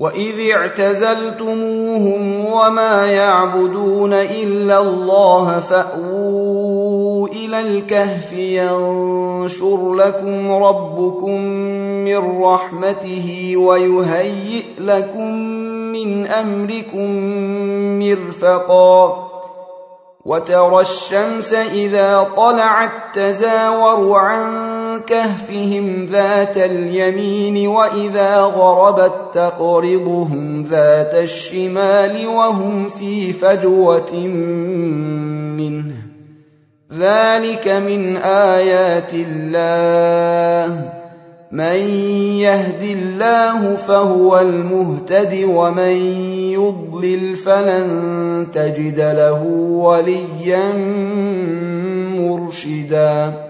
واذ اعتزلتموهم وما يعبدون الا الله فاووا إلى الكهف ينشر لكم ربكم من رحمته ويهيئ لكم من امركم مرفقا وترى الشمس اذا طلعت تزاور عن كهفهم ذات اليمين وإذا غربت تقرضهم ذات الشمال وهم في فجوة منه. ذلك من آيات الله. من يهد الله فهو المهتد ومن يضلل فلن تجد له وليا مرشدا.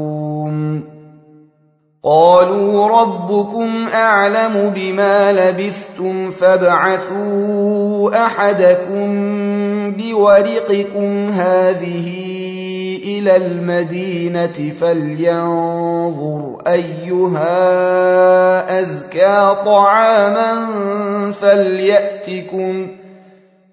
قالوا ربكم أعلم بما لبثتم فابعثوا أحدكم بورقكم هذه إلى المدينة فلينظر أيها أزكى طعاما فليأتكم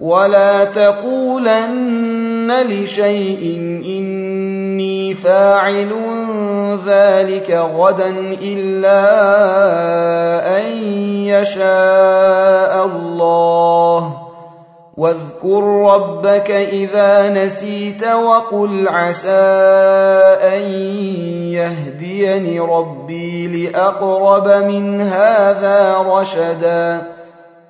ولا تقولن لشيء اني فاعل ذلك غدا الا ان يشاء الله واذكر ربك اذا نسيت وقل عسى ان يهديني ربي لاقرب من هذا رشدا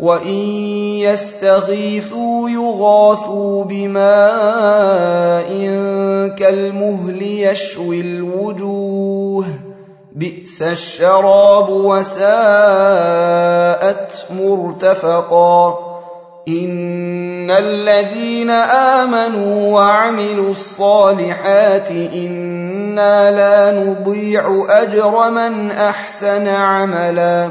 وان يستغيثوا يغاثوا بماء كالمهل يشوي الوجوه بئس الشراب وساءت مرتفقا ان الذين امنوا وعملوا الصالحات أنا لا نضيع اجر من احسن عملا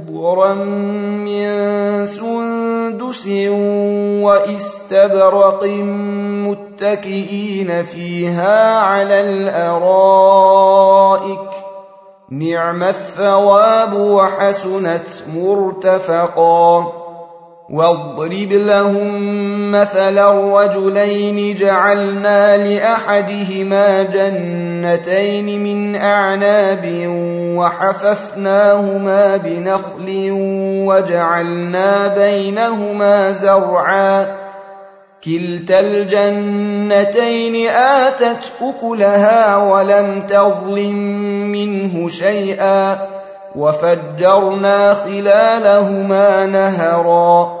من سندس واستبرق متكئين فيها على الأرائك. نعم الثواب وحسنت مرتفقا. واضرب لهم مثل الرجلين جعلنا لأحدهما جنتين من أعناب وحففناهما بنخل وجعلنا بينهما زرعا. كلتا الجنتين آتت أكلها ولم تظلم منه شيئا. وفجرنا خلالهما نهرا.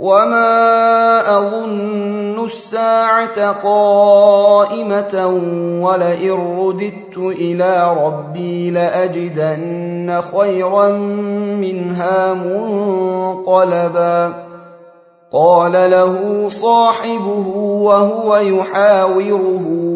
وما اظن الساعة قائمه ولئن رددت إلى ربي لاجدن خيرا منها منقلبا قال له صاحبه وهو يحاوره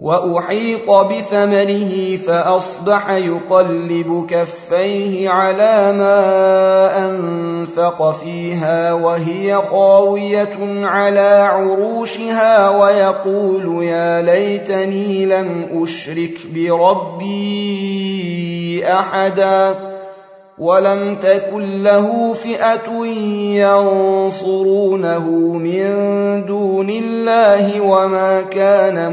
وأحيط بثمره فأصبح يقلب كفيه على ما أنفق فيها وهي خاوية على عروشها ويقول يا ليتني لم أشرك بربي أحدا ولم تكن له فئة ينصرونه من دون الله وما كان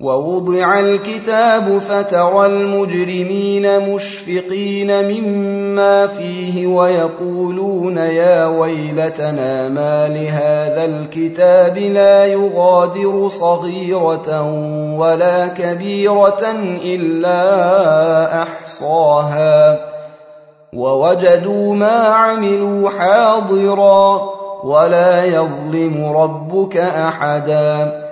ووضع الكتاب فترى المجرمين مشفقين مما فيه ويقولون يا ويلتنا ما لهذا الكتاب لا يغادر صغيرة ولا كبيرة إلا أحصاها. ووجدوا ما عملوا حاضرا ولا يظلم ربك أحدا.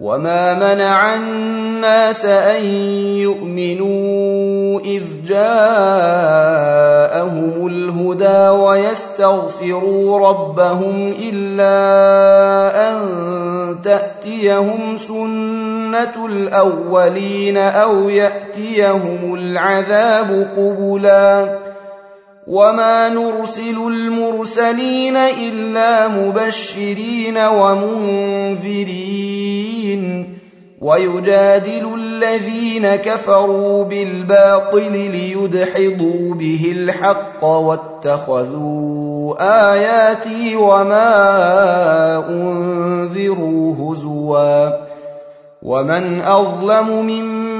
وما منع الناس ان يؤمنوا اذ جاءهم الهدى ويستغفروا ربهم الا ان تاتيهم سنه الاولين أو ياتيهم العذاب قبلا وما نرسل المرسلين الا مبشرين ومنذرين ويجادل الذين كفروا بالباطل ليدحضوا به الحق واتخذوا اياتي وما انذروا هزوا ومن اظلم ممن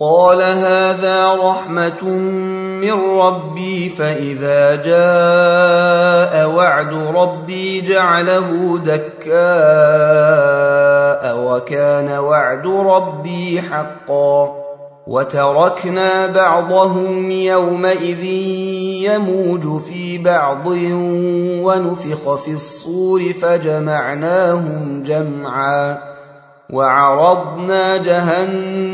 قال هذا رحمه من ربي فاذا جاء وعد ربي جعله دكاء وكان وعد ربي حقا وتركنا بعضهم يومئذ يموج في بعض ونفخ في الصور فجمعناهم جمعا وعرضنا جهنم